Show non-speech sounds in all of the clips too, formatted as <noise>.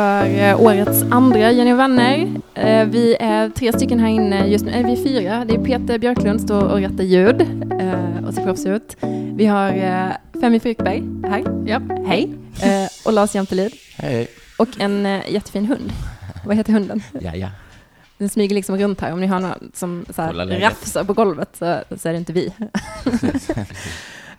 för eh, årets andra Jenny vänner. Eh, Vi är tre stycken här inne just nu. Eh, Vi är fyra. Det är Peter Björklund står och rättar ljud och ser proffsig ut. Vi har Femi Frykberg här. Japp. Hej. Och Lars Jämtelid. Hej. Och en jättefin hund. Vad heter hunden? Ja, ja. Den smyger liksom runt här. Om ni har någon som så här, rafsar på golvet så, så är det inte vi. <laughs>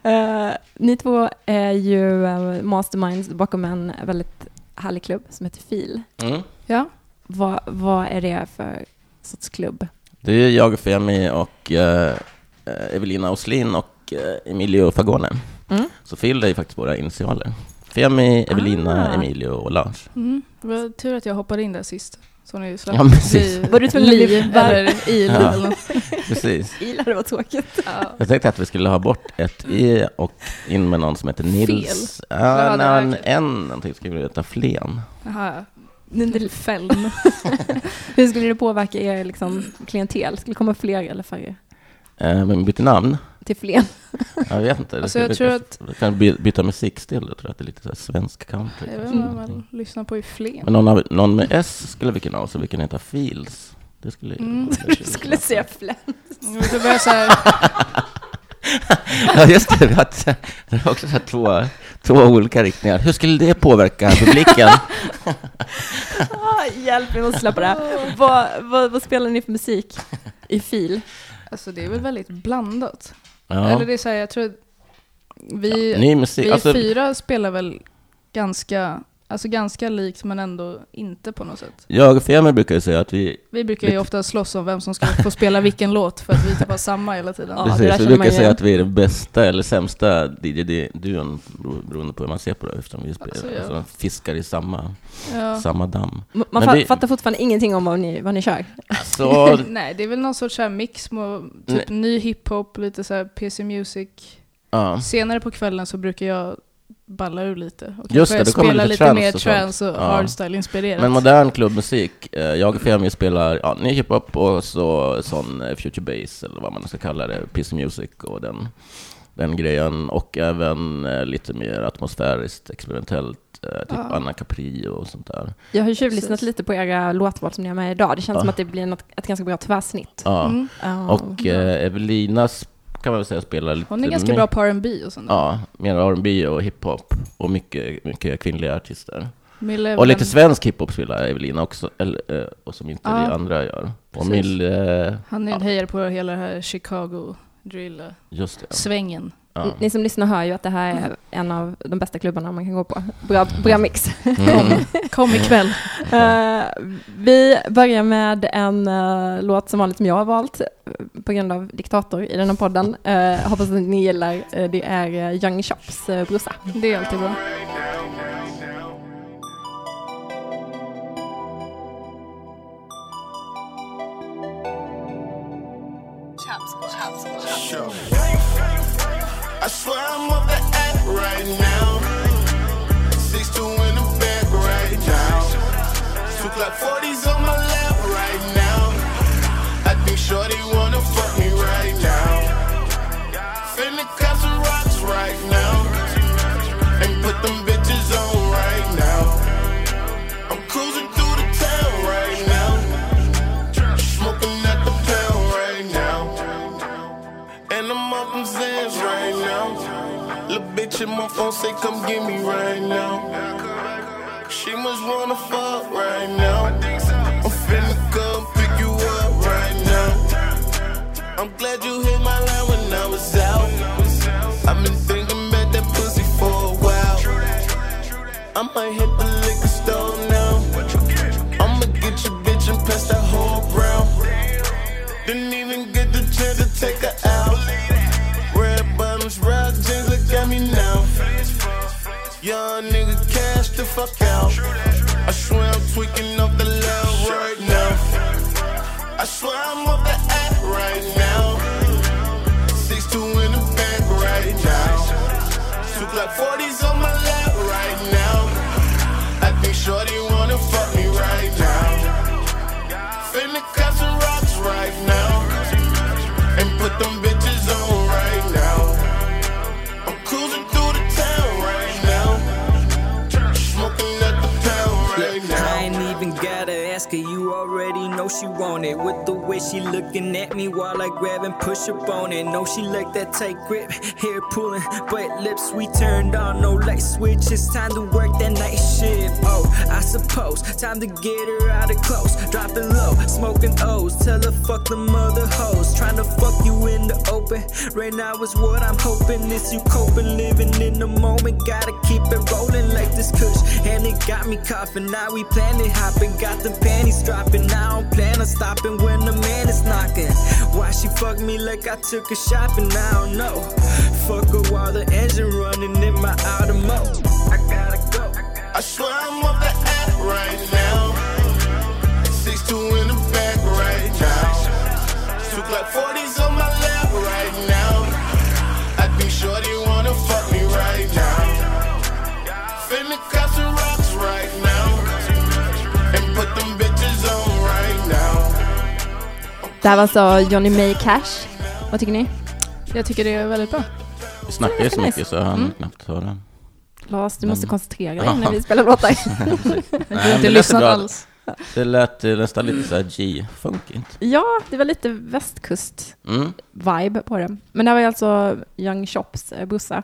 Eh, ni två är ju eh, masterminds bakom en väldigt härlig klubb som heter FIL. Mm. Ja. Vad, vad är det för sorts klubb? Det är jag, Femi och eh, Evelina Oslin och eh, Emilio Fagone. Mm. Så Phil är ju faktiskt våra initialer. Femi, Evelina, Ah. Emilio och Lars. Mm. Det var tur att jag hoppade in där sist. Så ni slapp Ja, precis. Var du tvungen att bli eller il Ja. eller något. <laughs> Precis. Gillar det var tråkigt. Ja. Jag tänkte att vi skulle ha bort ett E och in med någon som heter Nils. Ja, Ja, var en, en någonting skulle vi heta Flen. Jaha, ja. Fälm. <laughs> Hur skulle det påverka er liksom, klientel? Skulle det komma fler eller färre Eh, men bytte namn? Till Flen? Jag vet inte. Alltså, jag tror att- Vi kan by- byta musikstil. Jag tror att det är lite så här svensk country. Jag vet inte vad man lyssnar på i Flen. Men någon, av, någon med S skulle vi kunna ha, så vi kan heta Fields. Det skulle Mm. <laughs> Du skulle säga Flen. Jag vill börja så här, <laughs> Ja, just det. Vi har, det är också så här två, två olika riktningar. Hur skulle det påverka publiken? <laughs> Ah, hjälp, vi måste släppa det här. Vad, vad, vad spelar ni för musik i FIL? alltså det är väl väldigt blandat. Ja. Eller det är så här, jag tror vi, Ny musik. vi Alltså, fyra spelar väl ganska, alltså ganska likt men ändå inte på något sätt. jag och Femi brukar ju säga att vi, Vi brukar ju ofta slåss om vem som ska få spela vilken låt för att vi typ har samma hela tiden. Ja, precis, vi brukar säga att vi är den bästa eller sämsta DJ-duon bero- beroende på hur man ser på det, eftersom vi spelar, Alltså, ja. alltså, fiskar i samma, Ja. samma damm. Man Men fa- vi- fattar fortfarande ingenting om vad ni, vad ni kör. Så, <laughs> Nej, det är väl någon sorts här mix med typ ny hiphop, lite så här PC Music. ja. Senare på kvällen så brukar jag balla ur lite och Just det, det kommer spela lite lite, mer och trance och Ja. hardstyle-inspirerat. Men modern klubbmusik, eh, jag och Femi spelar ja, ny hiphop och så sån eh, future bass, eller vad man ska kalla det, PC music och den, den grejen. Och även eh, lite mer atmosfäriskt, experimentellt, typ Ja. Anna Capri och sånt där. Jag har tjuvlyssnat Precis. lite på era låtval som ni har med idag. Det känns Ja. som att det blir något, ett ganska bra tvärsnitt. Ja. Mm. Och eh, Evelinas kan man väl säga spelar lite Hon är ganska bra på R&B och sånt där. Ja, mer R&B och hiphop och mycket, mycket kvinnliga artister. Mille Och lite en- svensk hiphop spelar Evelina också, eller, eh, och som inte Ja. vi andra gör. Och Precis. Mill, eh, Han är Ja. en hejare på hela det här Chicago just det. drill-svängen. Ja. Ni som lyssnar hör ju att det här är <laughs> en av de bästa klubbarna man kan gå på. Bra, bra mix. Mm. <laughs> Kom ikväll. Eh, vi börjar med en eh, låt som vanligt som jag har valt eh, på grund av Diktator i den här podden. Uh, hoppas att ni gillar. Det är uh, Young Chops uh, brorsa. Det är alltid bra. Swear I'm up the act right now. Six two in the back right now. Took like 40s on my lap right now. I think Shorty wanna fuck me right now. Finna cut some rocks right now. And put them bitches My phone say, come get me right now. She must wanna fuck right now. I'm finna come pick you up right now. I'm glad you hit my line when I was out. I've been thinking about that pussy for a while. I might hit the Young nigga cash the fuck out. I swear I'm tweaking off the loud right now. I swear I'm up the act right now. Six two in the back right now. Took like 40s on my lap right now. I think Shorty wanna fuck me right now. Finna cut some rocks right now. And put them bitches on already know she want it. With the way she looking at me while I grab and push up on it. Know she like that tight grip, hair pulling, but lips we turned on. No light switch. It's time to work that night shift. Oh, I suppose time to get her out of close. Drop it low, smoking O's. Tell her fuck the mother hoes. Trying to fuck you in the open. Right now is what I'm hoping. Is you coping, living in the moment. Gotta keep it rolling like this kush. And it got me coughing. Now we planning hopping. Got the panties dropping. Now don't plan on stopping when the man is knocking. Why she fuck me like I took her shopping? I don't know. Fuck her while the engine running in my mode. I gotta go. I swear I'm off the app right now. Six two in the back right now. Took like 40s on my Det här var alltså Johnny May Cash. Vad tycker ni? Jag tycker det är väldigt bra. Vi snackar ju så mycket så jag hann Mm. knappt höra. Lars, du måste koncentrera dig när vi spelar låtar. <laughs> Nej, Jag har det inte lyssnat alls. Det lät eh, nästan lite såhär G-funkigt. ja, det var lite västkust-vibe Mm. på det. Men det här var ju alltså Young Chops eh, brorsa.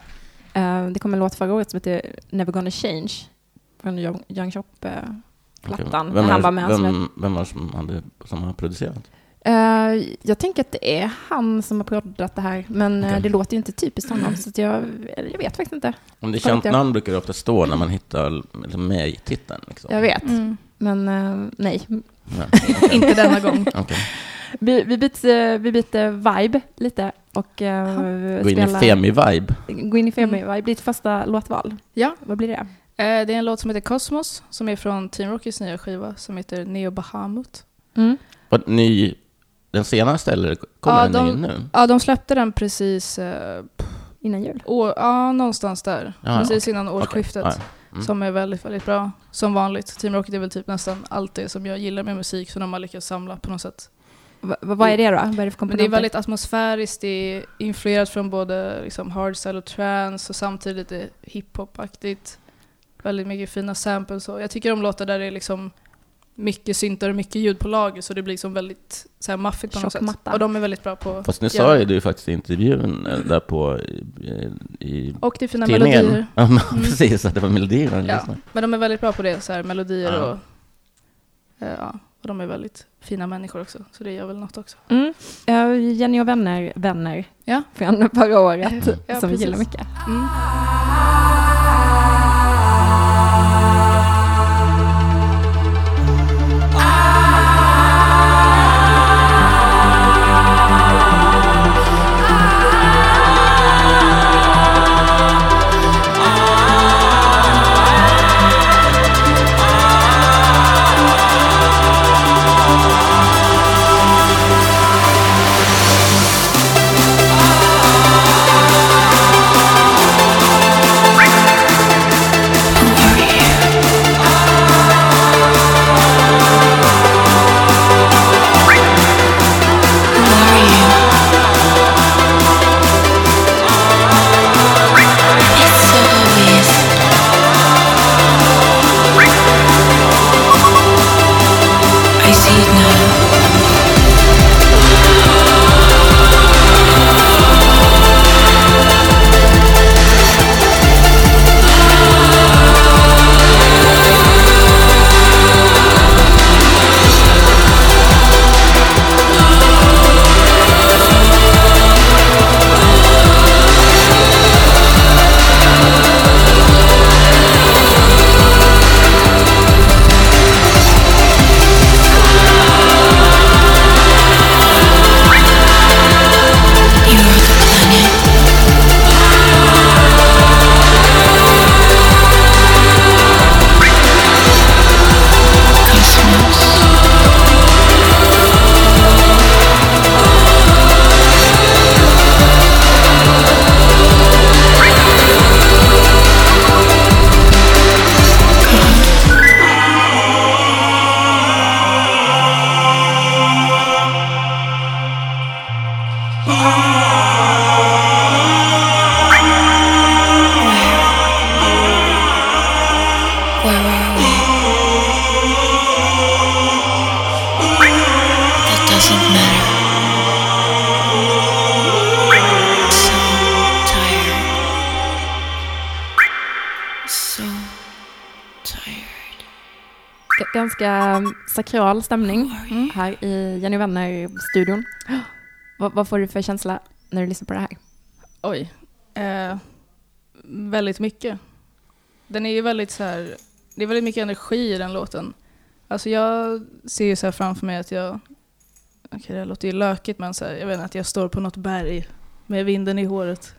Eh, det kom en låt förra året som heter Never Gonna Change. Från Young, Young Chop-plattan. Okej. när Vem, han var med. vem, vem var det som, hade, som har producerat? Eh, jag tänker att det är han som har proddat det här, men eh, Okej. det låter ju inte typiskt honom, så att jag, jag vet faktiskt inte. Om det är känt namn brukar det ofta stå när man hittar liksom, med i titeln. Liksom. Jag vet, Mm. men eh, nej. Okej. <laughs> Inte denna gång. Okej. Vi, vi, byter, vi byter vibe lite och uh, Gå in i Femi-vibe. Gå in i Femi-vibe. Ditt första låtval, Ja, vad blir det? det är en låt som heter Cosmos som är från Team Rockys nya skiva som heter Neo Bahamut. Mm. Vad, ny, den senaste eller kommer Ja, den de- nu? Ja, de släppte den precis eh, Innan jul? år, ja, någonstans där. Ja, precis innan Okej, årsskiftet. ja. Mm. Som är väldigt, väldigt bra. Som vanligt. Team Rocket är väl typ nästan allt det som jag gillar med musik som de har lyckats samla på något sätt. Va, va, vad är det då? Vad är det för Men komponenter? det är väldigt atmosfäriskt, det är influerat från både liksom hardstyle och trance och samtidigt lite hiphop-aktigt. Väldigt mycket fina samples och jag tycker om låtar där det är liksom mycket syntar och mycket ljud på lager så det blir liksom väldigt så här maffigt på något Tjock sätt. matta. Och de är väldigt bra på Fast nu sa ju du faktiskt i intervjun eh, där på i, i Och det är fina tidningen. melodier. <laughs> Ja, men Mm. precis, att det var melodierna. Ja, just nu. men de är väldigt bra på det, så här, melodier Ja. och, eh, ja, och de är väldigt fina människor också, så det gör väl något också. Mm. Eh, Jenny och vänner, vänner Ja. från förra året Ja, som vi gillar mycket. Mm. Sakral stämning Mm. här i Jenny Wenner-studion. Vad, vad får du för känsla när du lyssnar på det här? Oj. Eh, väldigt mycket. Den är ju väldigt så här, det är väldigt mycket energi i den låten. Alltså jag ser ju så här framför mig att jag, okej det här låter ju lökigt men så här, jag vet inte, att jag står på något berg med vinden i håret.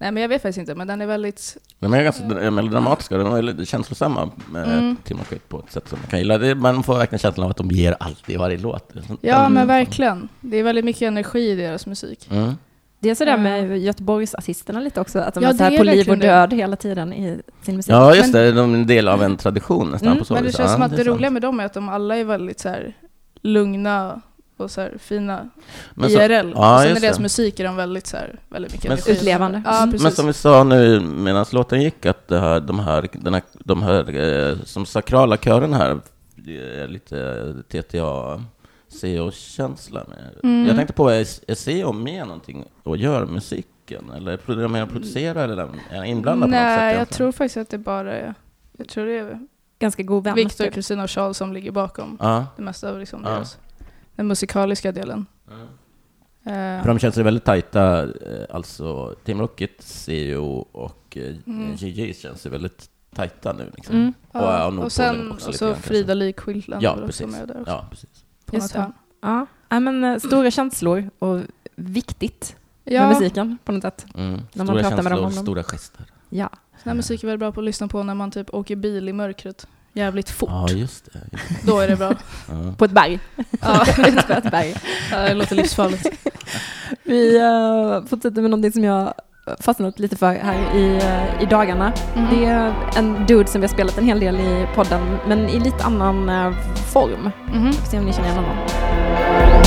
Nej men jag vet faktiskt inte, men den är väldigt, De är ganska dra- melodramatiska, de är väldigt känslosamma med Mm. Timothy på ett sätt som man kan gilla. Det, man får verkligen känslan av att de ger allt i varje låt. ja Mm. men verkligen. Det är väldigt mycket energi i deras musik. Mm. Det är sådär med Göteborgsartisterna lite också, att de Ja, är så här på liv och verkligen det. död hela tiden i sin musik. Ja, just Men- det. De är en del av en tradition nästan Mm, på så Men det vis. känns Ja, som att det, roliga med dem är att de alla är väldigt så här lugna och så här fina Men så- IRL. ja, och sen i deras musik är de väldigt så här, väldigt mycket Men-. Utlevande. Ja, Mm. precis. Men som vi sa nu medan låten gick, att det här, de här, den här, de här eh, som sakrala kören här, det är lite TTA CO-känsla med. Mm. Jag tänkte på, är, CO med någonting och gör musiken? Eller är de med och producerar, eller är inblandad på något sätt? Nej, jag egentligen? tror faktiskt att det bara är, jag tror det är Ganska god vän. Victor, typ. Kristina och Charles som ligger bakom Ja. det mesta av liksom Ja. deras, den musikaliska delen. Eh, För de känns ju väldigt tajta, eh, alltså Team Rocket, CO och eh, Mm. GG känns ju väldigt tajta nu. Liksom. Mm. Och, ja, ja, och, Nordpolen sen också och så grann. Frida Likskyltland Ja, var också precis. med där också. Ja, precis. På Just något det. Ja. ja, men stora känslor och viktigt med Ja, musiken på något sätt. Mm. När man Stora pratar med känslor, dem om dem. stora gester. Ja. sån här musik är väldigt bra på att lyssna på när man typ åker bil i mörkret jävligt fort. Ja, just det. Just det. Då är det bra. Ja. På ett berg. ja, på <laughs> ett berg. ja, det låter livsfarligt. Vi uh, fortsätter med någonting som jag fastnat lite för här i, eh, i dagarna. Mm. Det är en dude som vi har spelat en hel del i podden, men i lite annan eh, form. Mhm. Får se om ni känner igen honom.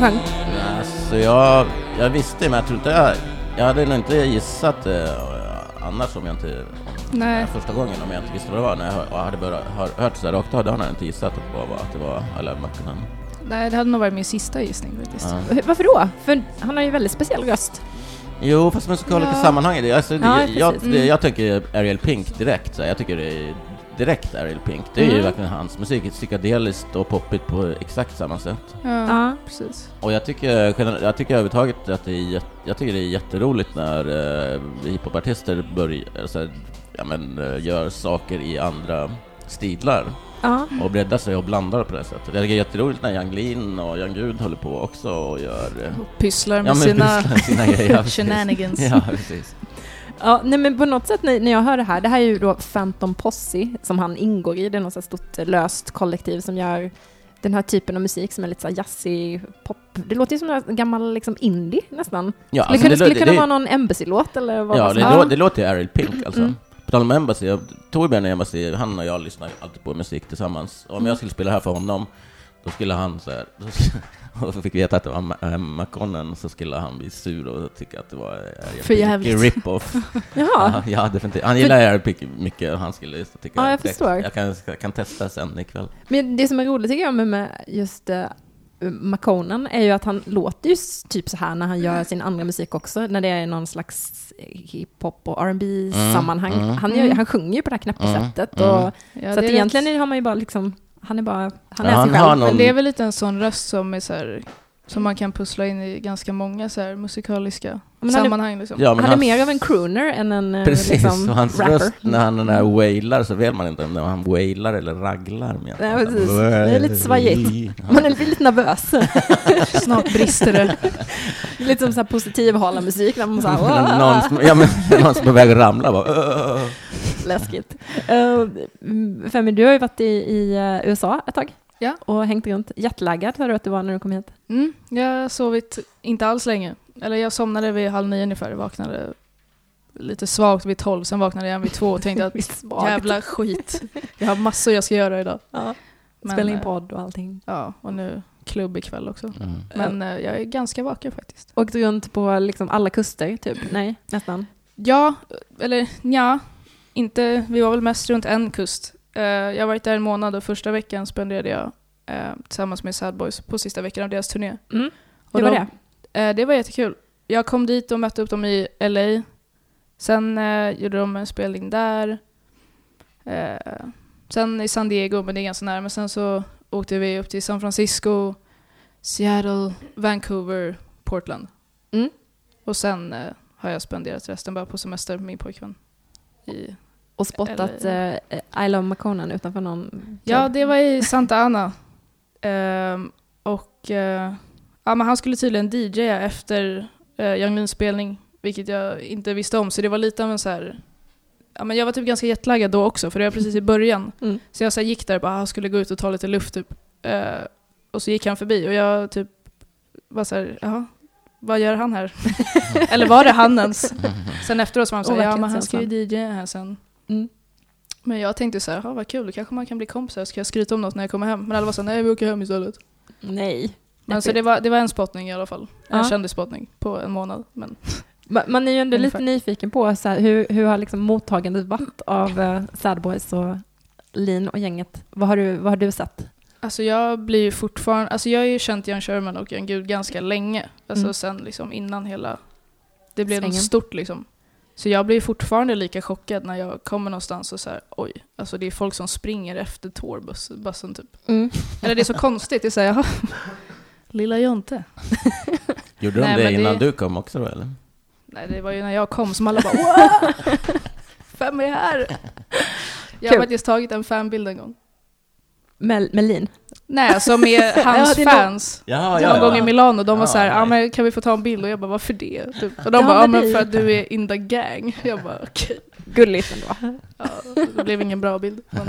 Som sjöng? Alltså jag, jag visste, men jag tror inte jag, Jag hade nog inte gissat eh, annars om jag inte... Nej. eh, Första gången om jag inte visste vad det var. När jag hör- hade börjat, hör, hört så här rakt av, då hade jag inte gissat att det var, att det var Alain McCann. Nej, det hade nog varit min sista gissning faktiskt. Ja. Varför då? För han har ju väldigt speciell röst. Jo, fast musikaliska Ja. sammanhang i det. Alltså, Ja, jag, det, Mm. jag tänker Ariel Pink direkt. Så jag tycker det är direkt Ariel Pink. Det är ju Mm. verkligen hans musik. Psykedeliskt och poppigt på exakt samma sätt. Ja, Ja. precis. Och jag tycker, jag tycker överhuvudtaget att det är, jag tycker det är jätteroligt när uh, hiphopartister börjar, alltså, ja, men, eh, gör saker i andra stilar Ja. och breddar sig och blandar på det sättet. Det är jätteroligt när Young Lean och Young Gud håller på också och gör eh, Och pysslar ja, med men sina pysslar med sina <laughs> grejer. ja, shenanigans. Ja, precis. Ja, nej men på något sätt när, när jag hör det här, det här är ju då Phantom Posse som han ingår i, det är något så stort eh, löst kollektiv som gör den här typen av musik som är lite så jazzig pop. Det låter ju som en gammal liksom indie nästan. Ja, Skulle alltså, kunna, det, skulle det, kunna det, vara någon Embassy-låt eller vad Ja, det, lå- det låter ju Ariel Pink alltså. Mm. På tal om Embassy, jag- Torbjörn och Embassy, han och jag lyssnar alltid på musik tillsammans. Om Mm. jag skulle spela här för honom, då skulle han så här, <laughs> och så fick vi veta att det var äh, McConnell, så skulle han bli sur och tycka att det var För Pink jävligt. rip-off. <laughs> Ja, ja, definitivt. Han gillar Ariel Pink mycket och han skulle tycka Ja, jag direkt. förstår. Jag kan, jag kan testa sen ikväll. Men det som är roligt tycker jag med, med just uh, McConan är ju att han låter ju typ så här när han gör sin andra musik också, när det är någon slags hiphop och rb sammanhang mm. han, gör, Mm. han sjunger ju på det här knäppa Mm, sättet. mm. Och, Ja, så det att egentligen har man ju bara liksom, han är bara, han Ja, är han sig själv. någon- Men det är väl lite en sån röst som är så här, som man kan pussla in i ganska många så här musikaliska Men han är- sammanhang. Liksom. Ja, men han är mer av en crooner än en eh, Precis, liksom, och hans rapper. röst när han när han wailar så vet man inte om han wailar eller raglar. Med Nej, precis. Det är lite svajigt. Man är lite nervös. <laughs> Snart brister det. lite som så här positiv musik när man så här, <laughs> någon, som, ja, men, någon som är på väg att ramla bara. Läskigt. Uh, <laughs> Femi, du har ju varit i, i eh, USA ett tag. Ja. Och hängt runt. Jetlaggad sa du att du var när du kom hit. Mm, jag har sovit inte alls länge. Eller jag somnade vid halv nio ungefär, vaknade lite svagt vid tolv, sen vaknade jag vid två och tänkte <laughs> att jävla skit. Jag har massor jag ska göra idag. Ja. Men, Spela in eh, podd och allting. Ja, och nu klubb ikväll också. Mm. Men eh, jag är ganska vaken faktiskt. Åkt runt på liksom alla kuster, typ? Nej, nästan. Ja, eller ja, inte, vi var väl mest runt en kust. Eh, jag har varit där en månad och första veckan spenderade jag eh, tillsammans med Sad Boys på sista veckan av deras turné. Mm. Hur var de- det? Eh, det var jättekul. Jag kom dit och mötte upp dem i LA. Sen gjorde de en spelning där. Sen i San Diego, men det är ganska nära. Men sen så åkte vi upp till San Francisco, Seattle, Vancouver, Portland. Mm. Och sen har jag spenderat resten bara på semester med min pojkvän. I, Och spottat Eller- eh, I Love McConan utanför någon ja, klubb. det var i Santa Ana. Ehm, och eh, ja, men han skulle tydligen DJa efter uh, Young Leans spelning, vilket jag inte visste om. Så det var lite av en så här... Ja, men jag var typ ganska jetlaggad då också, för det var precis i början. Mm. Så jag så gick där och bara, ah, skulle gå ut och ta lite luft typ. Eh, och så gick han förbi och jag typ var så här, jaha, vad gör han här? <laughs> Eller var det han ens? <laughs> Sen efteråt så var han så här, Och ja men han ska ju känslan. DJ här sen. Mm. Men jag tänkte så här, "Ja, vad kul, då kanske man kan bli kompisar, ska jag skryta om något när jag kommer hem? Men alla var så här, nej vi åker hem istället. Nej. Men så det var, det var en spottning i alla fall. En Ja. kändisspottning på en månad. Men <laughs> Ma- Man är ju ändå Ungefär. lite nyfiken på så här, hur, hur har liksom mottagandet varit av uh, Sad Boys och Lin och gänget? Vad har du, vad har du sett? Alltså jag blir ju fortfarande, alltså jag har ju känt Jan Sherman och Jan Gud ganska länge. Alltså Mm. sen liksom innan hela, det blev något stort liksom. Så jag blir fortfarande lika chockad när jag kommer någonstans och så här, oj, alltså det är folk som springer efter tourbussen typ. Eller det är så konstigt, det är så här, jaha, lilla Jonte. <laughs> Gjorde de Nej, det men det- innan du kom också då eller? Nej, det var ju när jag kom som alla bara <laughs> wow! Vem är här? Jag har faktiskt tagit en fanbild en gång. Med, med Lin? Nej, alltså med <laughs> hans Ja, är fans. Ja, Någon gång i Milano, de var Ja, så här, ja nej. men kan vi få ta en bild? Och jag bara, varför det? Typ. Och de Ja, bara, ja men men för att du är in the gang. <laughs> Jag bara, okej. Gulligt ändå. Ja, det blev ingen bra bild. Men,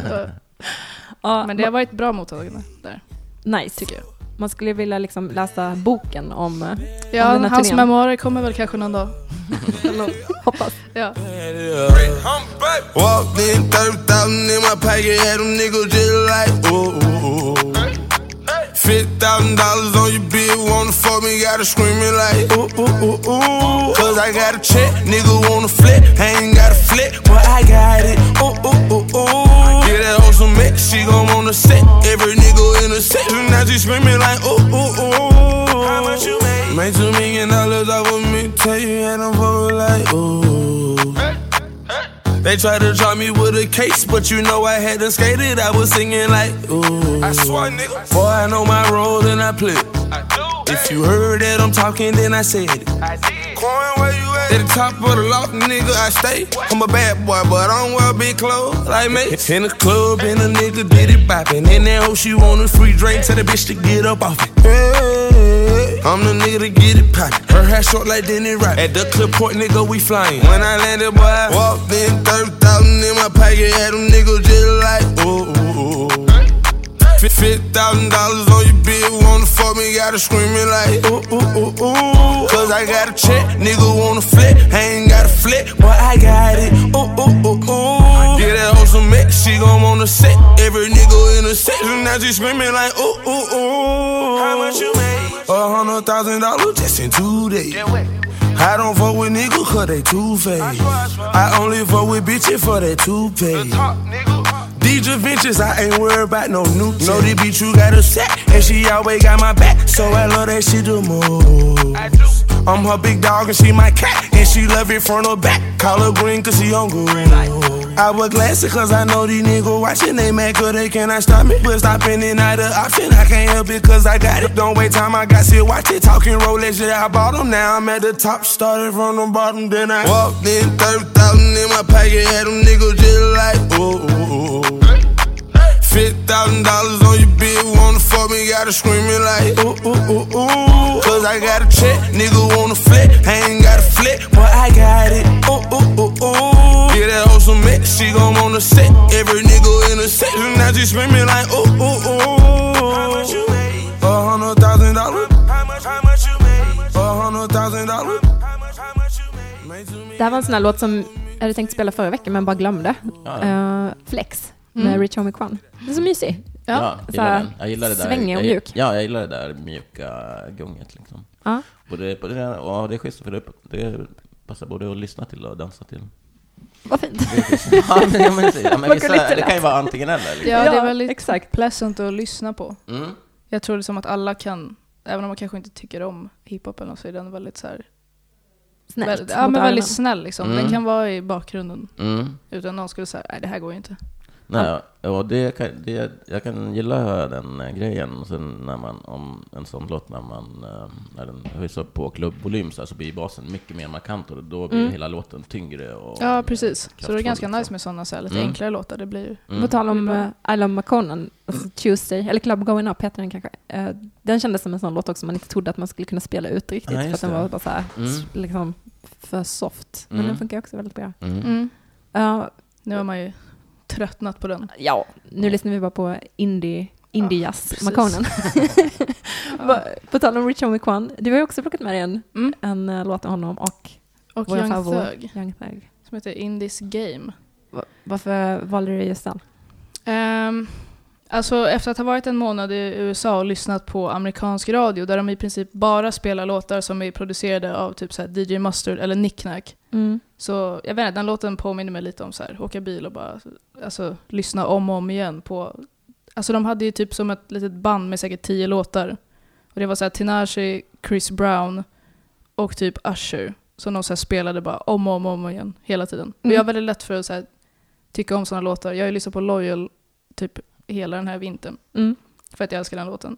Ja, men det har varit bra mottagande där, nice. tycker jag. Man skulle vilja liksom läsa boken om... eh, Ja, den här hans turnén. memoarer kommer väl kanske någon dag. <laughs> Hoppas. Ja. Fifty thousand dollars on your bill, wanna fuck me, gotta scream it like ooh ooh ooh ooh. Cause I got a check, nigga wanna flip, I ain't got a flip, but I got it. Ooh ooh ooh ooh. Get that hoe some mix, she gon' wanna set every nigga in a set. Now she screaming like ooh ooh ooh. How much you made? Made two million dollars off of me, tell you and I'm fucking like ooh. They tried to drop me with a case, but you know I hadn't skated. I was singing like, ooh. I swear, nigga. Boy, I know my role and I play. it. I do. If you heard that I'm talking, then I said it. I did. Coin, where you at? At the top of the loft, nigga, I stay. I'm a bad boy, but I don't wear big clothes like me. In the club, and a nigga did it bopping. In that hoe, she want a free drink, tell the bitch to get up off it. I'm the nigga to get it poppin'. Her hair short like Denny Rock. At the clip point, nigga, we flyin'. When I landed, boy, I walked in 30,000 in my pocket. Had them niggas just like, ooh, ooh, ooh. Fifty thousand dollars on your bill, wanna fuck me, gotta scream it like ooh ooh ooh ooh. Cause I got a check, nigga wanna flip, I ain't got a flip, but I got it. Ooh ooh ooh ooh. Get that hoe some mix, she gon' wanna set every nigga in a set. Now she screaming like ooh ooh ooh. How much you made? A hundred thousand dollars just in two days. I don't fuck with niggas cause they two faced. I only fuck with bitches for that two pay. Talk, nigga. DJ Ventures, I ain't worried about no new. Know the bitch you got a set, and she always got my back. So I love that shit the most. I do. I'm her big dog and she my cat. And she love it from the back. Call her green cause she hungry. I was glasses cause I know these niggas watching. They mad cause they cannot stop me. But stopping ain't not an option. I can't help it cause I got it. Don't wait time, I got shit. Watch it. Talking Rolex, yeah, I bought them. Now I'm at the top. Started from the bottom, then I walked in 30,000 in my pocket. Had them niggas just like, ooh. oh. $50,000 on your bitch, wanna fuck me, gotta scream it like, ooh, ooh, ooh, ooh. Cause I got a check, nigga wanna flip, I ain't got a flip, but I got it, ooh, ooh, ooh, ooh. Yeah, that hoe some mix, she gon' wanna set, every nigga in the set, and now she screaming like, ooh, ooh, ooh. A hundred thousand dollars. How much, how much you made? A hundred thousand dollars. Det här var en sån här låt som jag hade tänkt spela förra veckan men bara glömde. Ja, ja. Uh, flex. Med Rich Homie Quan. Den är så mysig. Ja, här gillar den. Jag gillar det där. svängig och jag, mjuk. Ja, jag gillar det där mjuka gunget liksom. Ja. Både, både, det- ja, det är schysst för det, det passar både att lyssna till och dansa till. Vad fint. Ja, men, ja, men, ja, men vissa, gulligt det kan ju vara antingen eller. Liksom. Ja, det är Ja, väldigt exakt. pleasant att lyssna på. Mm. Jag tror det som att alla kan, även om man kanske inte tycker om hiphop eller något, så är den väldigt så här, Snällt. väldigt, ja, men väldigt snäll liksom. Mm. Den kan vara i bakgrunden Mm. utan någon skulle säga, nej det här går ju inte. Nej, och det kan, det, jag kan gilla den eh, grejen. Och Sen när man, om en sån låt, när, man, eh, när den höjs upp på klubbvolym så, så blir basen mycket mer markant och då blir Mm. hela låten tyngre. Och, Ja, precis. Så det är ganska liksom. nice med sådana så här, lite Mm. enklare låtar. Det blir Mm. På tal om uh, I Love McConan, alltså Tuesday, eller Club Going Up heter den kanske. Den kändes som en sån låt också man inte trodde att man skulle kunna spela ut riktigt. Ja, för att den var bara så här, Mm. liksom för soft. Men Mm. den funkar också väldigt bra. Mm. Mm. Ja, Nu har man ju tröttnat på den. ja, nu lyssnar vi bara på indie, indie jazz, precis. McConan. <laughs> Va- På tal om Rich Homie Quan, du har ju också plockat med dig en, Mm. en uh, låt av honom och Och vår Young favorit, Thug, Young Thug. som heter In This Game. Va- Varför valde du just den? Um, alltså efter att ha varit en månad i USA och lyssnat på amerikansk radio där de i princip bara spelar låtar som är producerade av typ så DJ Mustard eller Nick Knack. Mm. Så jag vet inte, den låten påminner mig lite om så här, åka bil och bara alltså, lyssna om och om igen på... Alltså de hade ju typ som ett litet band med säkert tio låtar. Och det var så här Tinashe, Chris Brown och typ Usher. Som de så spelade bara om och om och om igen hela tiden. Och Mm. jag har väldigt lätt för att så här, tycka om sådana låtar. Jag har ju lyssnat på Loyal typ hela den här vintern. Mm. För att jag älskar den låten.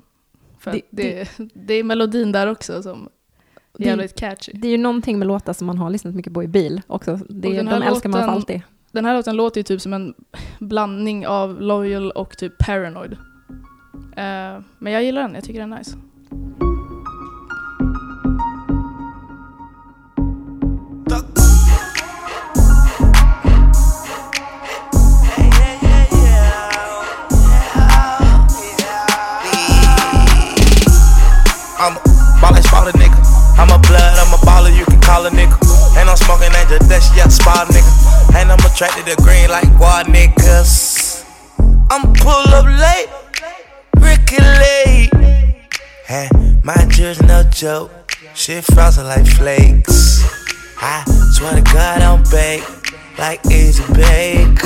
För Det- att det, det, <laughs> är melodin där också som är Det- jävligt catchy. Det är ju någonting med låtar som man har lyssnat mycket på i bil också. Det, Och de den här älskar man för alltid. Den här låten låter ju typ som en blandning av Loyal och typ Paranoid. Eh, men jag gillar den, jag tycker den är nice. I'm a ball a nigga. I'm a blood, I'm a baller, you can call a nigga. And I'm smoking angel dust, yeah, spot nigga. And I'm attracted to green like guad niggas. I'm pull up late, Ricky late. And my jewelry's no joke. Shit frosted like flakes. I swear to God, I'm baked like it's baked.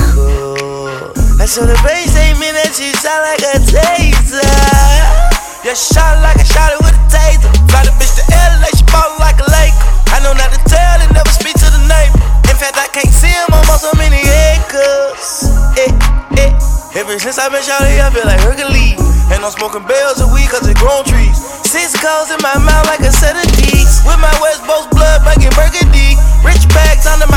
And so the bass ain't mean that she sound like a taser. Yeah, shot like I shot it with a taser. Fly the bitch to LA, she ballin' like a lake. I know not to tell and never speak to the neighbor. In fact, I can't see him, I'm on so many acres. Eh, eh. Ever since I've been shouting, I feel like Hercules. And I'm smoking bells of weed cause it grown trees. Six calls in my mouth like a set of D's. With my West Coast blood bugging burgundy. Rich bags under my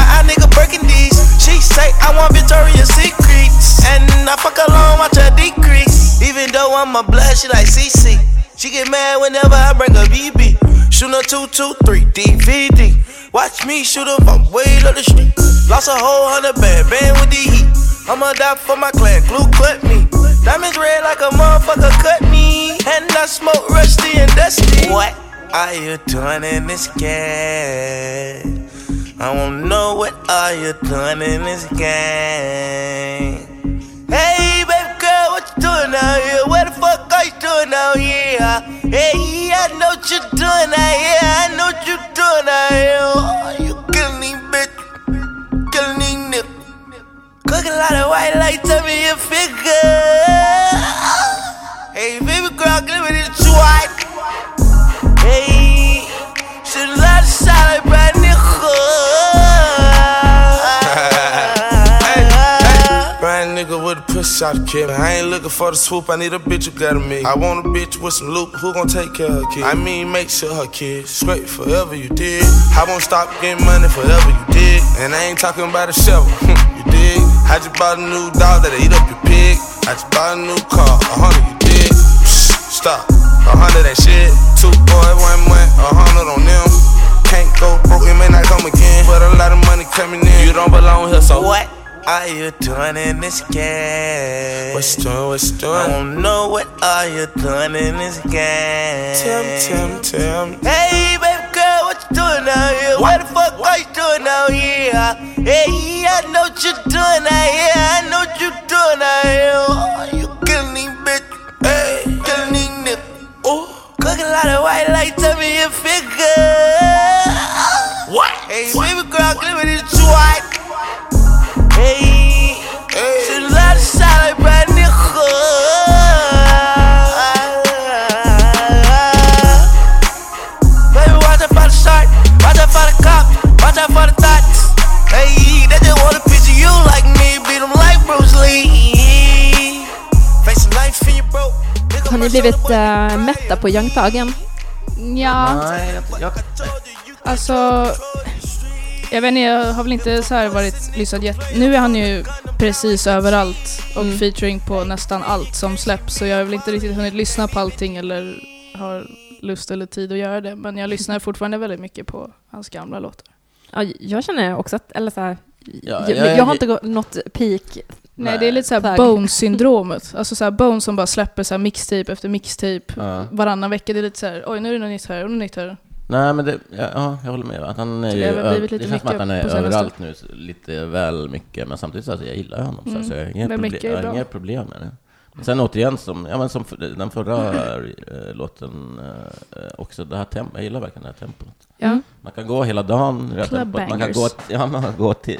I'm a blood, she like CC. She get mad whenever I bring a BB. Shoot a 223 DVD. Watch me shoot her from way to the street. Lost a whole hundred band, band with the heat. I'ma die for my clan, glue cut me. Diamonds red like a motherfucker cut me. And I smoke rusty and dusty. What are you doing in this game? I wanna know what are you doing in this game? Hey, girl, what you doing out here? Where the fuck are you doing out here? Hey, I know what you're doing out here. I know what you're doing out here. Oh, you killing me, bitch, killing me, niggas. Cook a lot of white lights, tell me your figure. Hey, baby girl, give me this white. Hey, should lot of shot like out kid. I ain't looking for the swoop, I need a bitch who got a me. I want a bitch with some loop, who gon' take care of her kid? I mean, make sure her kids straight forever you did. I won't stop getting money forever you did. And I ain't talking about a shovel, <laughs> you dig? I just bought a new dog that'll eat up your pig. I just bought a new car, a hundred you dig? Stop, a hundred that shit. Two boy, one one, a hundred on them. Can't go broke, it may not come again. But a lot of money coming in. You don't belong here, so What are you doing in this game? What's doing, what's I doing? don't know what are you doing in this game. Me, me, tell me. Hey, baby girl, what you doing out here? What the fuck are you doing out here? Hey, I know what you're doing out here. I know what you're doing out here. Oh, you killing me, bitch. Hey, killing these niggas. Ooh, cook a lot of white lights, tell me your figure. What? Hey, baby girl, give me this white. Har ni blivit äh, mätta på Young Thuggen? Ja, Nej, jag, jag, alltså... Jag vet inte, jag har väl inte så här varit lyssnat jätte... Nu är han ju precis överallt och Mm. featuring på nästan allt som släpps så jag har väl inte riktigt hunnit lyssna på allting eller har lust eller tid att göra det. Men jag lyssnar fortfarande väldigt mycket på hans gamla låtar. Ja, jag känner också att, eller så här, Ja, jag, jag- jag har inte gått- nått peak. Nej, det är lite såhär. Bones-syndromet. Alltså såhär Bones som bara släpper såhär mixtape efter mixtape Ja. varannan vecka. Det är lite såhär, oj nu är det något nytt här och något nytt här. Nej, men det, ja, ja, jag håller med. Att han är Så ju, det ö- det känns som att han är överallt nu, lite väl mycket. Men samtidigt så alltså, jag gillar honom, Mm. så jag har inga, Men mycket proble- jag inga problem med det. Men Sen återigen, som, ja, men som för, den förra eh, låten eh, också, det här temp- jag gillar verkligen det här tempot. Ja. Man kan gå hela dagen det tempot. Man kan gå, ja, man kan gå till,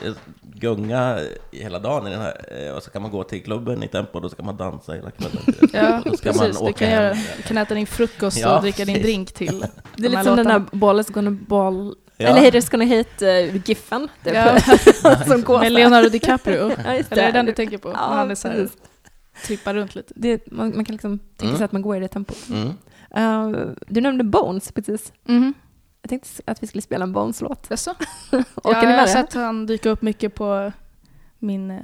gunga hela dagen i den här, eh, och så kan man gå till klubben i tempo, och då ska man dansa hela kvällen. <laughs> Ja, Och ska precis. man Du åka kan, hem. göra, du kan äta din frukost Ja, och dricka din drink till. <laughs> Det är lite här som den där ball is gonna ball, Ja. eller haters gonna hate uh, giffen. Ja. <laughs> som går Med Leonardo DiCaprio. Ja, Eller är det den du tänker på? Ja, han är så här, trippar runt lite. Det, man, man kan liksom tänka Mm. sig att man går i det tempot. Mm. Uh, du nämnde Bones precis. Mhm. Jag tänkte att vi skulle spela en Bones-låt. Jaså? <laughs> Orkar Ja, ni jag har med det? sett han dyka upp mycket på min eh,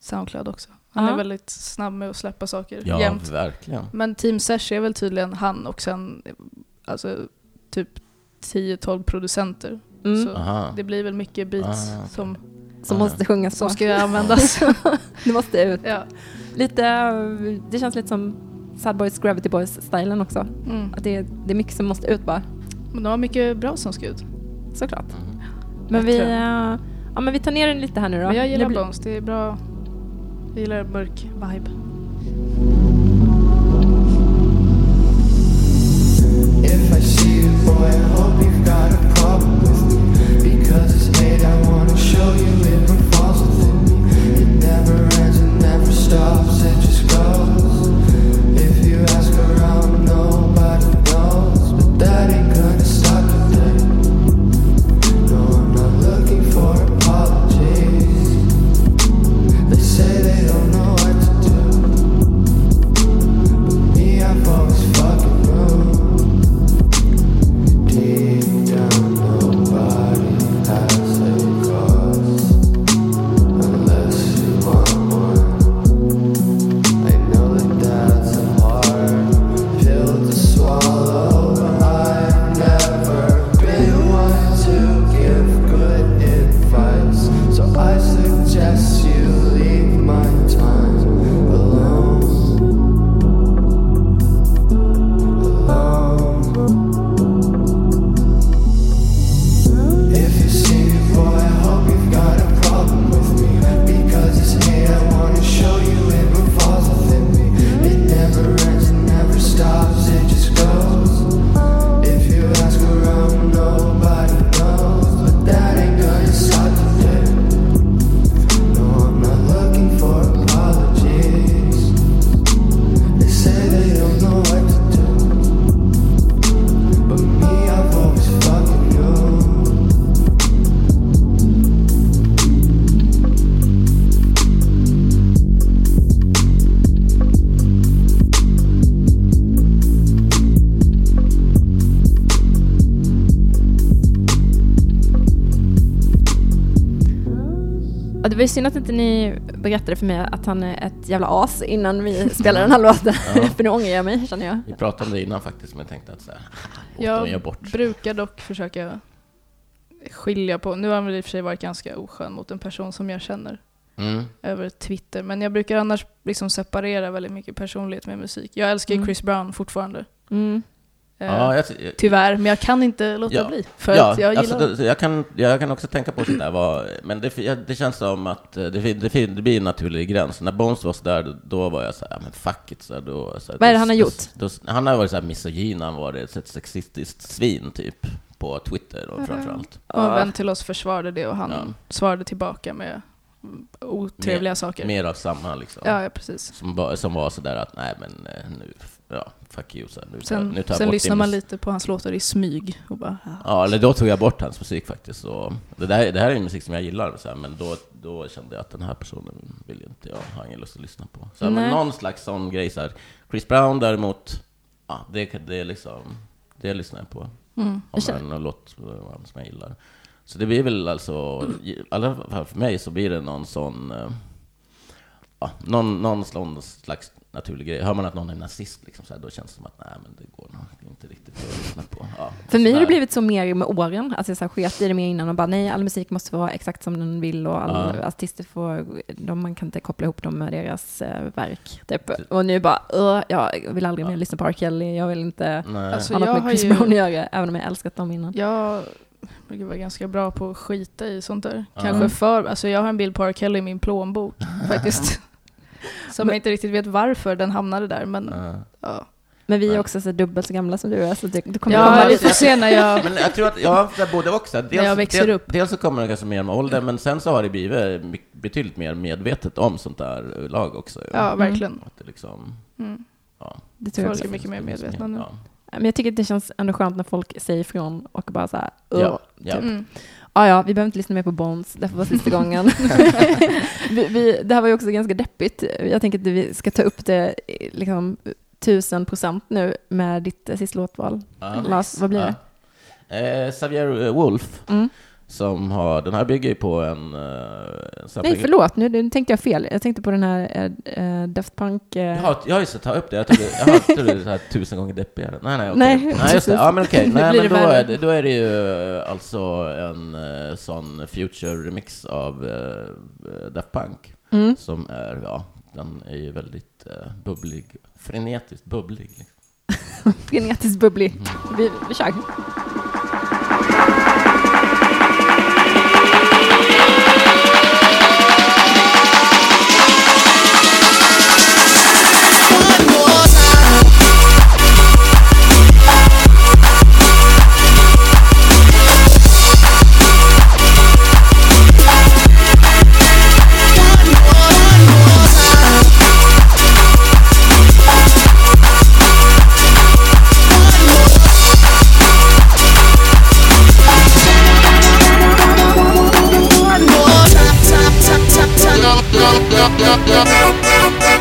Soundcloud också. Han Ja. är väldigt snabb med att släppa saker Ja, jämt. verkligen. Men Team Sesh är väl tydligen han och sen eh, alltså, typ 10-12 producenter. Mm. Så Aha. det blir väl mycket beats Ah, okej. som, Som måste sjungas som på. ska användas. <laughs> Det måste ut. ja. Lite, uh, det känns lite som Sad Boys Gravity Boys-stilen också. mm. Att det, det är mycket som måste ut bara. Men de har mycket bra som ska ut. såklart. Mm. Men, vi, eh, ja, men vi tar ner den lite här nu då. Men jag gillar Bones, det är bra. Jag gillar mörk vibe. If I see you boy, det var ju synd att inte ni berättade för mig att han är ett jävla as innan vi <laughs> spelade den här låten. Ja. <laughs> för nu ångrar jag mig, känner jag. Vi pratade om det innan faktiskt, men jag tänkte att så här, Jag bort. brukar dock försöka skilja på, nu har han i och för sig varit ganska oskön mot en person som jag känner Mm. över Twitter, men jag brukar annars liksom separera väldigt mycket personlighet med musik. Jag älskar Mm. Chris Brown fortfarande. Mm. Eh, Ja, jag, Tyvärr, men jag kan inte låta Ja. bli. För ja, att jag gillar alltså, det, jag, kan, jag kan också tänka på sådär, vad, men det, det känns som att eh, det, det, det blir en naturlig gräns. När Bones var sådär, då var jag såhär, men fuck it. Så då, så Vad är det han har gjort? Då, han har varit såhär misogyn, han var ett ett sexistiskt svin typ, på Twitter och framförallt. Och en vän till oss försvarade det och han Ja. svarade tillbaka med mm, otrevliga saker. Mer av samma liksom. Ja, ja, precis. Som, var- som var sådär att, nej men eh, nu, ja, fuck you. Så här, nu, tar- Sen, nu tar sen lyssnar man lite på hans låtar i smyg och bara... ja. Ja, eller då tog jag bort hans musik faktiskt. Så det, där, det här är ju musik som jag gillar, så här, men då, då kände jag att den här personen vill inte jag ha ingen lust att lyssna på. Så här, men någon slags sån grej så här. Chris Brown däremot, ja, det, det är liksom, det lyssnar jag på. Mm. Om det är någon låt eh, som jag gillar. Så det blir väl alltså, i alla fall för mig så blir det någon sån, eh, ja, någon, någon slags naturlig grej. Hör man att någon är nazist, liksom, så här, då känns det som att nej, men det går nog inte riktigt att lyssna på. Ja, För mig har det blivit så mer med åren, att jag så här sket i det mer innan och bara nej, all musik måste vara exakt som den vill och alla Ja. artister får, de, man kan inte koppla ihop dem med deras eh, verk. Typ. Och nu bara, uh, jag vill aldrig mer lyssna på R. Kelly, jag vill inte Nej. Alltså, ha något med Chris ju- Brown att göra, även om jag älskat dem innan. Jag brukar vara ganska bra på att skita i sånt där. Kanske för... Alltså jag har en bild på R. Kelly i min plånbok <laughs> faktiskt. Som jag inte riktigt vet varför den hamnade där, men Ja. ja. Men vi är också så dubbelt så gamla som du är, så det, det kommer Ja, komma vi får se när jag... Men jag tror att, ja, det är både och. så här. Dels, När jag växer dels, upp. dels så kommer det ganska mer med ålder, men sen så har det blivit betydligt mer medvetet om sånt där lag också. Ja, verkligen. Att det liksom, Mm. ja. Det tror jag Folk också. är mycket mer medvetna nu. Ja. Men jag tycker att det känns ändå skönt när folk säger ifrån och bara så här, Ja, ja. typ. Mm. Ja, ja, vi behöver inte lyssna mer på Bones, det får vara sista gången. <laughs> vi, vi, det här var ju också ganska deppigt. Jag tänker att vi ska ta upp det eh, liksom tusen procent nu med ditt eh, sista låtval. Ja. Lars, vad blir det? Ja. Eh, Xavier Wolf, Mm. Som har, den här bygger ju på en... Uh, Nej, förlåt, nu, nu tänkte jag fel. Jag tänkte på den här äh, äh, Daft Punk... eh, Jaha, jag just ta upp det. Jag trodde, jag trodde det var tusen gånger deppigare. Nej, nej, okej. Nej, nej, just det. Ja, men okej. Nej, men då är, det, då är det ju eh, alltså en eh, sån future-remix av eh, Daft Punk. Mm. Som är, ja, den är ju väldigt eh, bubblig. Frenetiskt bubblig. Liksom. <laughs> Frenetiskt bubblig. Vi, vi kör. yeah, yeah, yeah.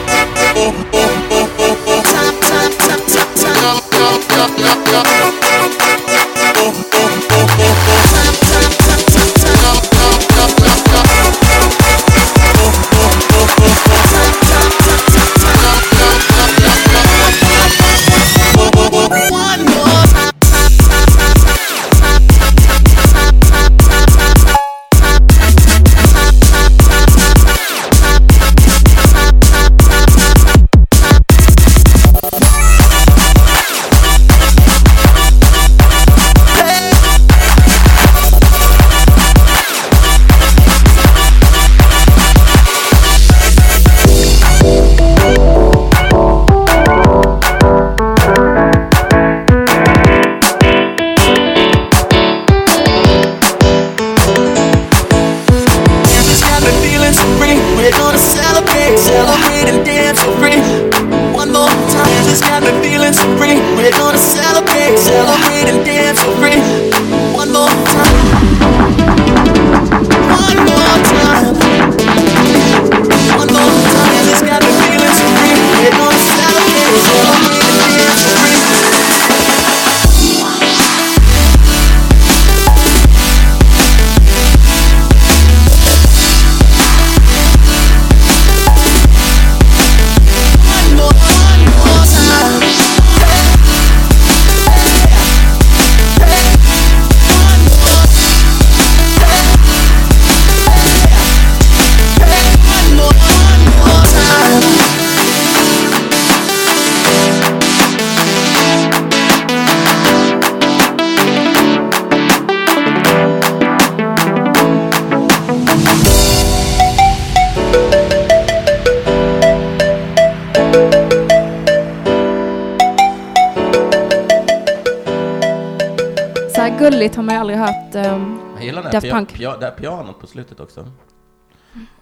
Har man ju aldrig hört. ehm, Jag gillar Daft Punk. pia- det här pianot på slutet också.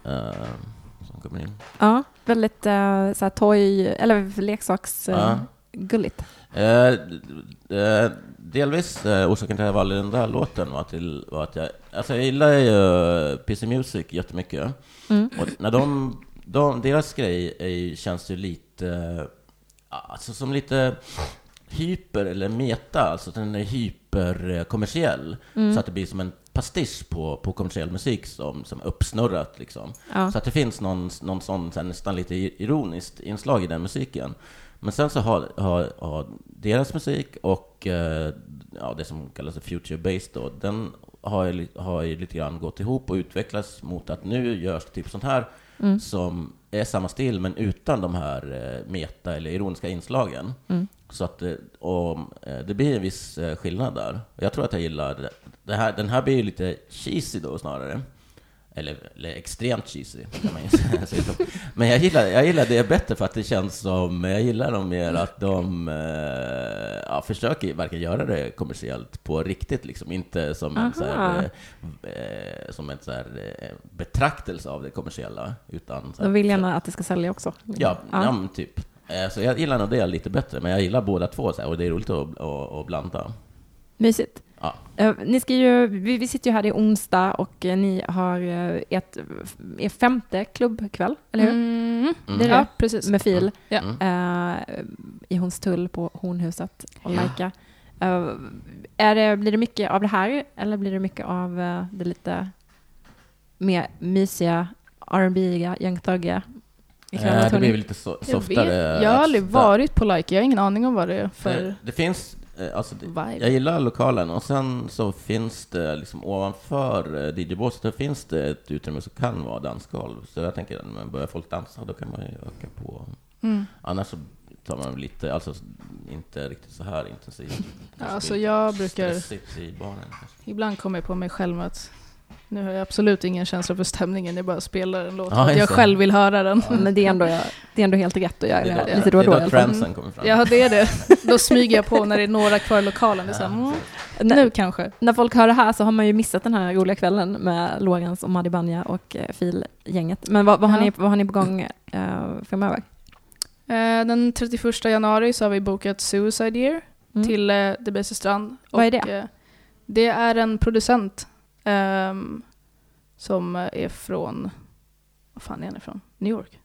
Eh, som kommer in. ja, väldigt uh, såhär toy, eller leksaks... Uh, Ja. Gulligt. Delvis orsaken till att jag valde den där låten var, till, var att jag, alltså jag gillar ju PC Music jättemycket. Mm. Och när de, de, deras grej är, känns ju lite, alltså som lite hyper eller meta, alltså den är hyperkommersiell. Så att det blir som en pastisch på, på kommersiell musik som, som är uppsnurrat liksom. Ja. Så att det finns någon, någon sån så här, nästan lite ironiskt inslag i den musiken. Men sen så har, har, har deras musik och eh, ja, det som kallas för future bass då, den har ju, har ju lite grann gått ihop och utvecklats mot att nu görs det typ sånt här som är samma stil men utan de här eh, meta eller ironiska inslagen. Så att och, eh, det blir en viss eh, skillnad där. Jag tror att jag gillar det. det här, den här blir ju lite cheesy då snarare. Eller, eller extremt cheesy, kan man ju <laughs> säga. Men jag gillar, jag gillar det bättre för att det känns som, jag gillar dem mer att de eh, ja, försöker verkligen göra det kommersiellt på riktigt, liksom. inte som en, så här, Aha. eh, som en så här, eh, betraktelse av det kommersiella. Utan, så här, De vill gärna att det ska sälja också. Ja, ja. men typ. Så jag gillar nog det lite bättre, men jag gillar båda två så och det är roligt att, att, att blanda. Mysigt. Ja. Eh, ni ska ju, vi, vi sitter ju här, är onsdag och eh, ni har uh, ert, er femte klubbkväll, eller hur? Mm. Det är Ja, det. precis. Med fil Ja. eh, i Hornstull på Hornhuset och. Eh, är det, blir det mycket av det här eller blir det mycket av eh, det lite mer mysiga, R&B-iga, young Eh, det blir lite so Jag, softare. vet, jag har aldrig varit på Like, jag har ingen aning om vad det är för Det, det finns, eh, alltså, det, jag gillar lokalen och sen så finns det liksom ovanför eh, DJ-båset, finns det ett utrymme som kan vara dansgolv. Så jag tänker att när börjar folk dansa, då kan man ju öka på. Mm. Annars så tar man lite, alltså inte riktigt så här intensivt. Alltså jag brukar, i baren ibland kommer jag på mig själv att nu har jag absolut ingen känsla för stämningen, jag bara spelar en låt Ja, att jag det. själv vill höra den. Ja, Men det är, ändå, det är ändå helt rätt att göra Det det, är då, lite då och det då. är i då transen kommer fram. Ja, det är det. Då smyger jag på när det är några kvar i lokalen. Det är här, mm, När- nu kanske. När folk hör det här så har man ju missat den här roliga kvällen med Lorentz och Madi Banja och eh, Filgänget. Men vad, vad, har Ja. ni, vad har ni på gång eh, framöver? Eh, den 31 januari så har vi bokat Suicide Year Mm. till eh, Debaser strand. Vad är det? eh, det är en producent ehm, som eh, är från, vad fan är han ifrån? New York?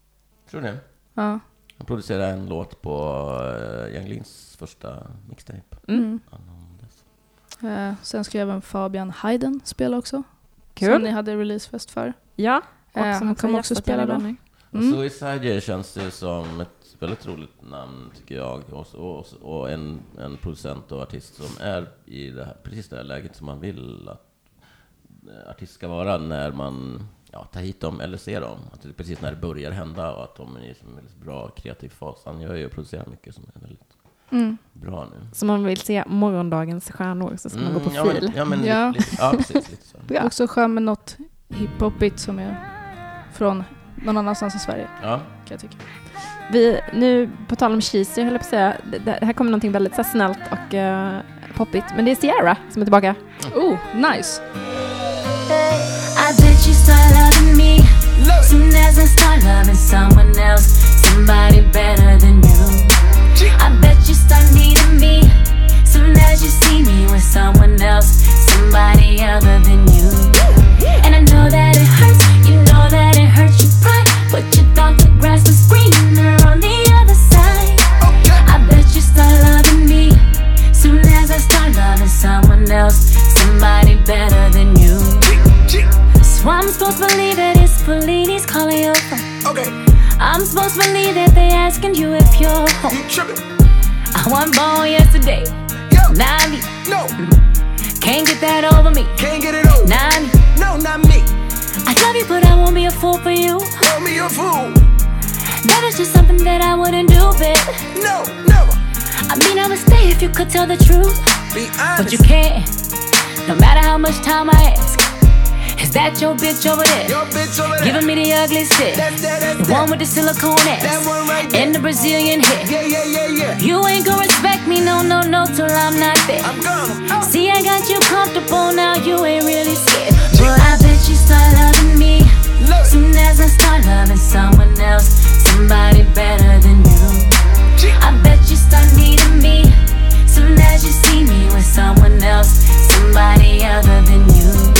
Tror ni? Ja. Han producerade en låt på uh, Young Lins första mixtape. Mm. Eh, sen ska även Fabian Hayden spela också. Som Kul. ni hade releasefest för. Ja, och Eh, som han kommer också spela då. Wenner. Och Mm. Suicide känns det som ett väldigt roligt namn, tycker jag. Och, och, och en, en producent och artist som är i det här, precis det här läget som man vill att eh, artist ska vara när man ja, tar hit dem eller ser dem. Att det är precis när det börjar hända och att de är i en väldigt bra kreativ fas. Han gör ju och producerar mycket som är väldigt Mm. bra nu. Så man vill se morgondagens stjärnor så ska man gå på Mm, ja, fil. Men, ja, men Ja. Lite, lite, ja, precis. Lite så. Bra. Också skön med något hiphopigt som är från någon annanstans i Sverige, Ja. kan jag tycka. Vi, nu, på tal om cheesy, höll jag på att säga, det, det här kommer någonting väldigt så snällt och uh, poppigt. Men det är Sierra som är tillbaka. Oh, nice! I bet you start loving me soon as I start loving someone else, somebody better than you. I bet you start needing me. Soon as you see me with someone else, somebody other than you. And I know that it hurts, you know that it hurts. Your pride, but you thought the grass was greener on the other side. I bet you start loving me. Soon as I start loving someone else, somebody better than you. So I'm supposed to believe that it's Fellini's calling your phone. Okay, I'm supposed to believe that they asking you if you're home. you tripping? I wasn't born yesterday. Yo, Not me. no, mm-hmm. Can't get that over me. can't get it over. Not me. No, not me. I love you, but I won't be a fool for you. Call me a fool. That is just something that I wouldn't do, babe. No, never. I mean, I would stay if you could tell the truth, Be honest. but you can't. No matter how much time I ask, Is that your bitch over there? Your bitch over there. Giving me the ugly shit. That's that, that's The one with the silicone ass. That one right there. And the Brazilian hair. Yeah, yeah, yeah, yeah. You ain't gonna respect me, no, no, no, till I'm not there. I'm gonna. Oh. See, I got you comfortable now, you ain't really scared. But I bet you start loving me. Look. Soon as I start loving someone else, somebody better than you. I bet you start needing me. Soon as you see me with someone else, somebody other than you.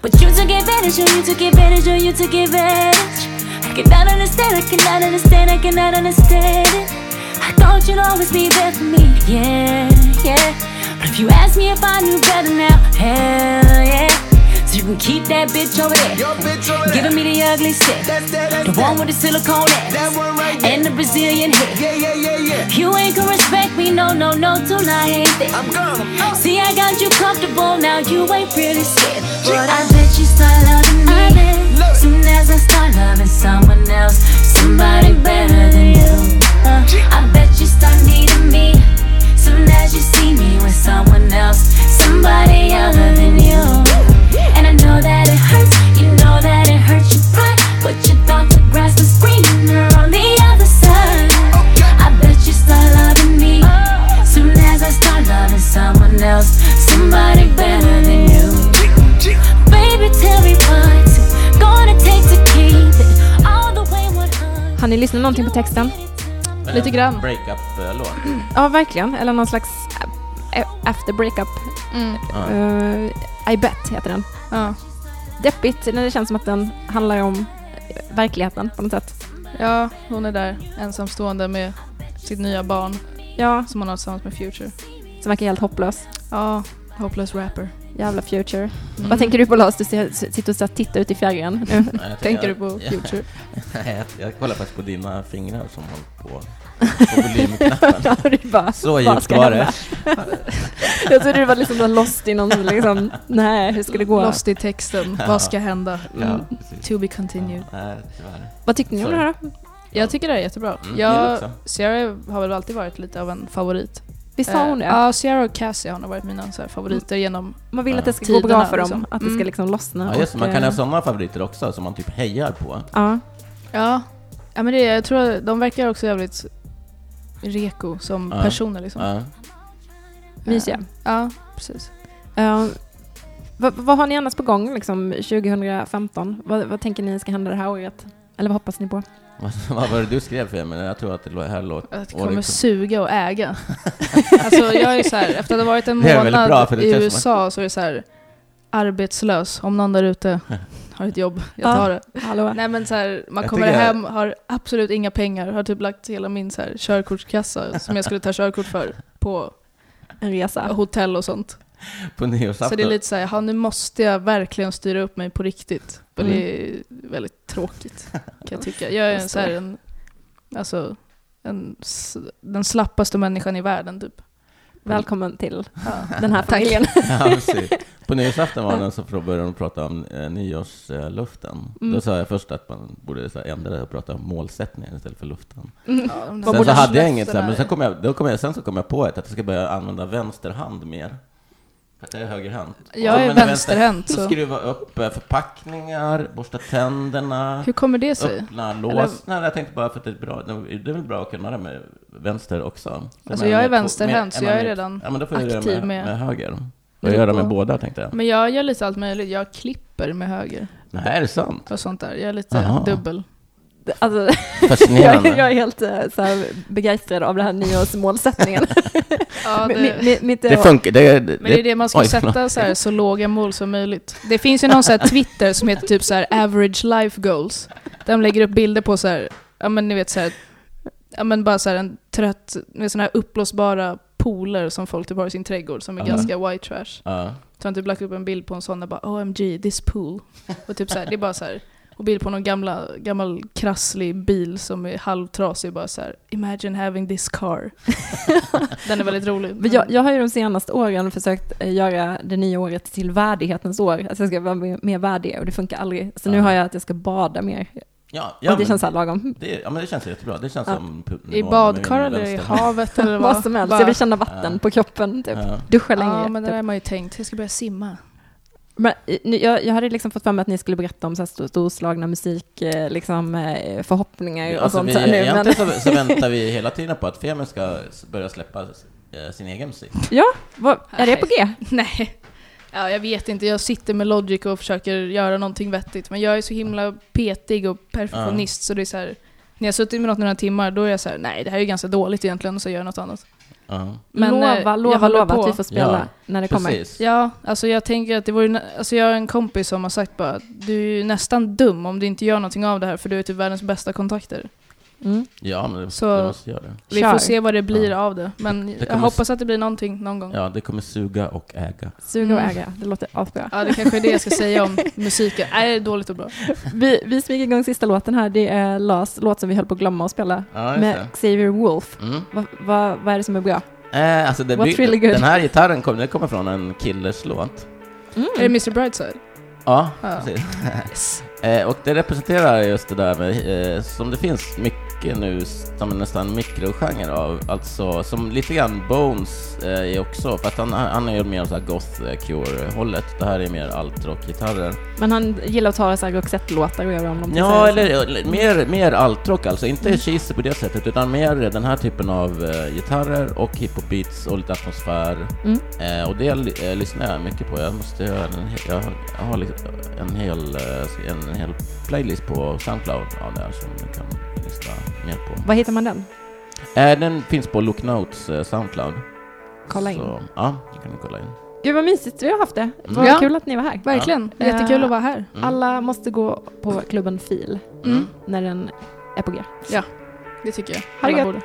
but you took advantage, oh you took advantage, oh you took advantage. I cannot understand, I cannot understand, I cannot understand it. I thought you'd always be there for me, yeah, yeah. But if you ask me if I knew better now, hell yeah. So you can keep that bitch over there. Your bitch over there. Giving me the ugly shit. That's that, that's The that. one with the silicone ass. That one right there. And the Brazilian hair. Yeah, yeah, yeah, yeah. You ain't gonna respect me, no, no, no, I ain't there. I'm gonna. See, I got you comfortable now, you ain't really scared. But I bet you start loving me. Soon as I start loving someone else, somebody better than you. Uh, I bet you start needing me. Soon as you see me with someone else, somebody other than you. And I know that it hurts, you know that it hurts your pride. But you thought the grass was greener on the other side. I bet you start loving me. Soon as I start loving someone else, somebody better than you. Har ni lyssnat någonting på texten? Men Lite en grann. Breakup-låt. <clears throat> Ja, verkligen. Eller någon slags eh, after breakup. Mm. Eh, I bet heter den. Ja. Deppigt när det känns som att den handlar om eh, verkligheten på något sätt. ja, hon är där ensamstående med sitt nya barn Ja, som hon har tillsammans med Future. som verkar helt hopplös. Ja, hopeless rapper. Jävla future. Mm. Vad tänker du på Lars? Du sitter och tittar ut i fjärran nu. <laughs> Nej, Tänker jag- du på <laughs> Future? Nej, jag, jag kollar faktiskt på dina fingrar som håller på på <laughs> volymknappen. Ja, bara, Så djupt var det. Jag trodde du var liksom lost i någon liksom, nej hur ska det gå? Lost i texten. Ja. Vad ska hända? Ja, Mm. To be continued. Nej, tyvärr. Vad tyckte ni om det här då? Jag tycker det är jättebra. Mm, jag. Sierra har väl alltid varit lite av en favorit. Visst har hon det? Eh, Ja, Sierra och Cassie har nog varit mina så här, favoriter genom... Man vill att det ska Tiderna, gå bra för dem, liksom. att det ska Mm. liksom lossna. Ja, just och, man kan eh, ha sådana favoriter också som man typ hejar på. Ja, Ja, ja men det, jag tror att de verkar också jävligt reko som Ja. personer liksom. Ja. mysiga. Ja, precis. Eh, vad, vad har ni annars på gång liksom 2015? Vad, vad tänker ni ska hända det här året? Eller vad hoppas ni på? Vad, var det du skrev för mig? Jag tror att det här låter... Att det kommer liksom- suga och äga. <laughs> alltså jag är så här, efter att ha varit en månad bra, i USA så är det så här arbetslös. Om någon där ute har ett jobb, jag Ja. tar det. Hallå? Nej men så här, man Jag kommer hem, har absolut inga pengar, har typ lagt hela min så här körkortskassa som jag skulle ta körkort för på En resa? hotell och sånt. På nyårsafton. Så det är lite så här, ja, nu måste jag verkligen styra upp mig på riktigt. För Mm. det är väldigt tråkigt kan jag tycka. <laughs> Jag är en, så här, en, alltså, en, den slappaste människan i världen typ. Välkommen till Ja. <laughs> den här familjen. <laughs> Ja, precis. På nyårsafton var det så började de prata om eh, nyårsluften. Mm. Då sa jag först att man borde så ändra det och prata om målsättningen istället för luften. Mm. Ja, Sen så hade jag inget, så här, men sen kom jag, då kom jag, sen så kom jag på ett, att jag ska börja använda vänster hand mer. För att jag är högerhänt. Jag är vänsterhänt, Så skruva upp eh, förpackningar, borsta tänderna, Hur kommer det sig? öppna lås. Nej, jag tänkte bara för att det är bra. Det är väl bra att kunna det med vänster också. Så Alltså jag är vänsterhänt, så jag är redan ja, men då får jag göra aktiv med, med- höger. Och med göra med båda tänkte jag. Men jag gör lite allt möjligt. Jag klipper med höger Nej, är det sant? och sånt där. Jag är lite Jaha. dubbel. Alltså, <laughs> jag, Fascinerande. jag är helt eh, så här, begeistrad av den här nyårsmålsättningen. <laughs> Ja, <laughs> det, mitt, funkar. Det, det, men det är det man ska oj, sätta så, här, så låga mål som möjligt. Det finns ju någon så här Twitter som heter typ så här average life goals. Där de lägger upp bilder på så här, ja men ni vet så här, ja men bara så här en trött, med sådana här uppblåsbara pooler som folk typ har i sin trädgård som är Ja. ganska white trash. Ja. Så han typ lagt upp en bild på en sån där bara OMG, this pool. Och typ så här, det är bara så här. Och bild på någon gamla, gammal krasslig bil som är halvtrasig bara så här. Imagine having this car. <laughs> Den är väldigt rolig. Men Jag, jag har ju de senaste åren försökt eh, göra det nya året till värdighetens år. Alltså jag ska vara mer, mer värdig och det funkar aldrig. Så nu Ja. har jag att jag ska bada mer. Ja, ja, och det men känns så här lagom. det, ja, men det känns jättebra. Det känns Ja. som... I badkar eller i havet eller <laughs> Vad som helst. Bara- Jag vill känna vatten Ja. på kroppen. Typ. Ja. Duscha längre. Ja, men det typ. där har man ju tänkt. Jag ska börja simma. Men, jag, jag hade liksom fått för mig att ni skulle berätta om så här stor, storslagna musik, eh, liksom, eh, förhoppningar och Alltså, sånt. vi, så nu, men, så, så väntar vi hela tiden på att Femen ska börja släppa eh, sin egen musik. ja, vad, är det på G? <laughs> Nej. Ja, jag vet inte. Jag sitter med Logic och försöker göra någonting vettigt. Men jag är så himla petig och perfektionist så det är så här. När jag har suttit med något några timmar då är jag så här, nej det här är ju ganska dåligt egentligen och så gör jag något annat. Ja. Men Lova, lova, jag lova, håller lova på. att vi får spela Ja, när det kommer. Precis. Ja, alltså jag tänker att det vore, alltså jag har en kompis som har sagt bara att du är ju nästan dum om du inte gör någonting av det här för du är typ världens bästa kontakter. Mm. Ja, men det, Så- det måste göra det. Vi får se vad det blir Ja. av det. Men jag kommer hoppas att det blir någonting någon gång. Ja. Ja, det kommer suga och äga. Suga och Mm. äga, det låter asbra. det kanske är det jag ska säga om musiken. Nej, det är dåligt och bra. Vi, vi smyger igång sista låten här, det är Lars låt som vi höll på att glömma att spela. Ja, med det. Xavier Wolf. Mm. Vad vad- vad är det som är bra? Eh, alltså det What's really good? Den här gitarren kommer, den kommer från en Killers låt. Mm. Är det Mr Brightside? Ja, Ja. precis. <laughs> eh, och det representerar just det där med, eh, som det finns mycket nu, som en nästan mikrogenre av, alltså som lite grann Bones eh, är också, för att han, han är ju mer så goth eh, cure-hållet. Det här är mer alt-rock-gitarrer. Men han gillar att ta så här Roxette-låtar och göra om dem Ja, sig. eller, eller mer, mer alt-rock alltså, inte cheesy på det sättet, utan mer den här typen av eh, gitarrer och hiphop-beats och lite atmosfär. Mm. Eh, och det eh, lyssnar jag mycket på. Jag måste göra en, jag, jag har liksom en hel, eh, en hel playlist på Soundcloud av det här som du kan lyssna mer på. Var hittar man den? Eh, den finns på Look Notes eh, Soundcloud. Kolla in. Så, ja, det kan du kolla in. Gud vad mysigt vi har haft det. Vad Ja. kul att ni var här. Verkligen. Ja. Jättekul att vara här. Mm. Alla måste gå på klubben FIL Mm. när den är på G. Det tycker jag. Ha det Alla gött. borde.